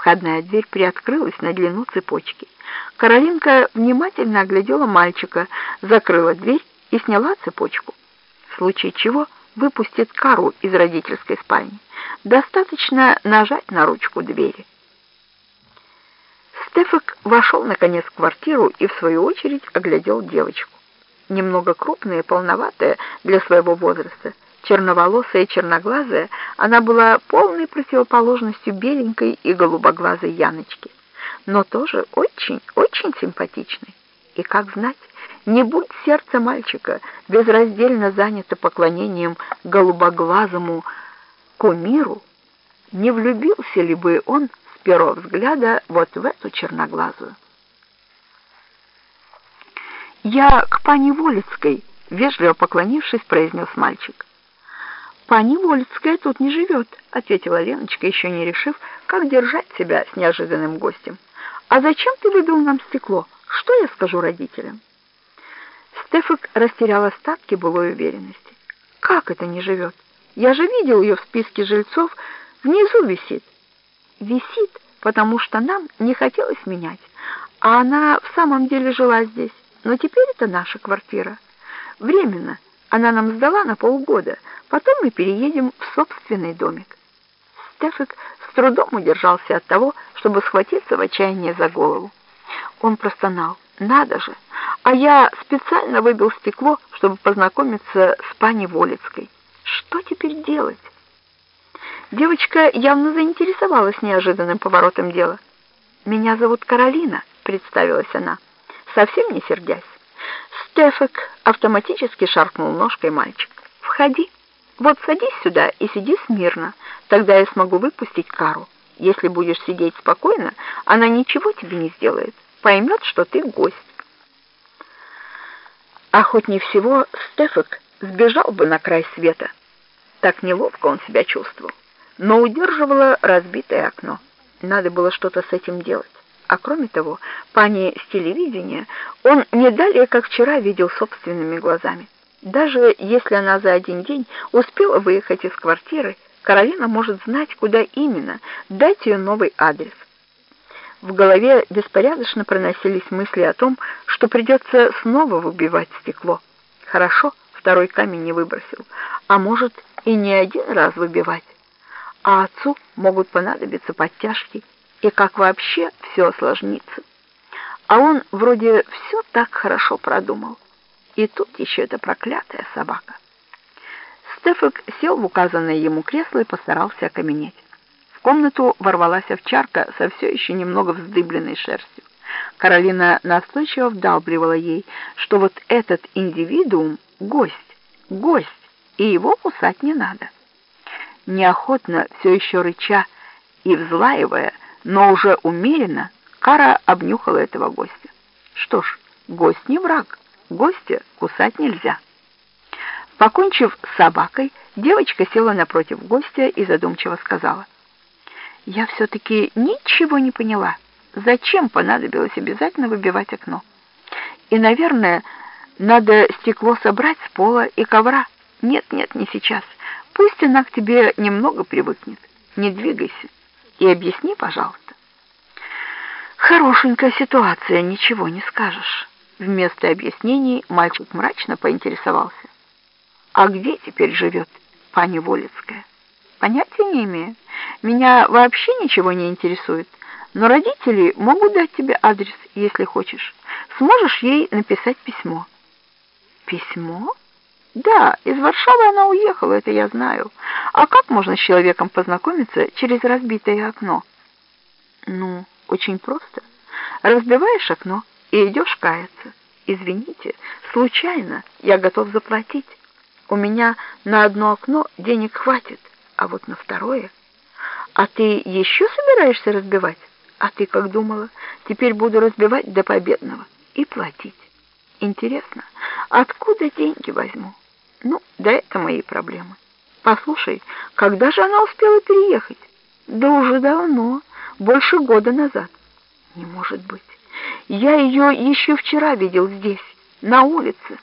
Входная дверь приоткрылась на длину цепочки. Каролинка внимательно оглядела мальчика, закрыла дверь и сняла цепочку. В случае чего выпустит Кару из родительской спальни. Достаточно нажать на ручку двери. Стефак вошел наконец в квартиру и в свою очередь оглядел девочку. Немного крупная и полноватая для своего возраста, черноволосая и черноглазая, она была полной противоположностью беленькой и голубоглазой Яночки, но тоже очень-очень симпатичной. И как знать, не будь сердце мальчика безраздельно занято поклонением голубоглазому кумиру, не влюбился ли бы он с первого взгляда вот в эту черноглазую. «Я к пани Волицкой», — вежливо поклонившись, произнес мальчик. «Пани Волицкая тут не живет», — ответила Леночка, еще не решив, как держать себя с неожиданным гостем. «А зачем ты выбил нам стекло? Что я скажу родителям?» Стефак растерял остатки былой уверенности. «Как это не живет? Я же видел ее в списке жильцов. Внизу висит». «Висит, потому что нам не хотелось менять. А она в самом деле жила здесь. Но теперь это наша квартира. Временно». Она нам сдала на полгода, потом мы переедем в собственный домик. Стефик с трудом удержался от того, чтобы схватиться в отчаянии за голову. Он простонал. «Надо же! А я специально выбил стекло, чтобы познакомиться с пани Волицкой. Что теперь делать?» Девочка явно заинтересовалась неожиданным поворотом дела. «Меня зовут Каролина», — представилась она, совсем не сердясь. Стефик автоматически шаркнул ножкой мальчик. «Входи. Вот садись сюда и сиди смирно. Тогда я смогу выпустить Кару. Если будешь сидеть спокойно, она ничего тебе не сделает. Поймет, что ты гость». Охотнее всего Стефик сбежал бы на край света. Так неловко он себя чувствовал. Но удерживало разбитое окно. Надо было что-то с этим делать. А кроме того, пани с телевидения он не далее, как вчера, видел собственными глазами. Даже если она за один день успела выехать из квартиры, Каролина может знать, куда именно, дать ее новый адрес. В голове беспорядочно проносились мысли о том, что придется снова выбивать стекло. Хорошо, второй камень не выбросил, а может и не один раз выбивать. А отцу могут понадобиться подтяжки, и как вообще все осложнится. А он вроде все так хорошо продумал. И тут еще эта проклятая собака. Стефик сел в указанное ему кресло и постарался окаменеть. В комнату ворвалась овчарка со все еще немного вздыбленной шерстью. Каролина настойчиво вдалбливала ей, что вот этот индивидуум — гость, гость, и его кусать не надо. Неохотно, все еще рыча и взлаивая, но уже умеренно Кара обнюхала этого гостя. Что ж, гость не враг, гостя кусать нельзя. Покончив с собакой, девочка села напротив гостя и задумчиво сказала. «Я все-таки ничего не поняла. Зачем понадобилось обязательно выбивать окно? И, наверное, надо стекло собрать с пола и ковра. Нет, нет, не сейчас. Пусть она к тебе немного привыкнет. Не двигайся и объясни, пожалуйста. Хорошенькая ситуация, ничего не скажешь. Вместо объяснений мальчик мрачно поинтересовался. А где теперь живет пани Волицкая? Понятия не имею. Меня вообще ничего не интересует. Но родители могут дать тебе адрес, если хочешь. Сможешь ей написать письмо. Письмо? Да, из Варшавы она уехала, это я знаю. А как можно с человеком познакомиться через разбитое окно? Ну, очень просто. Разбиваешь окно и идешь каяться. Извините, случайно я готов заплатить. У меня на одно окно денег хватит, а вот на второе... А ты еще собираешься разбивать? А ты как думала? Теперь буду разбивать до победного и платить. Интересно, откуда деньги возьму? Ну, да это мои проблемы. Послушай, когда же она успела переехать? Да уже давно, больше года назад. Не может быть. Я ее еще вчера видел здесь, на улице.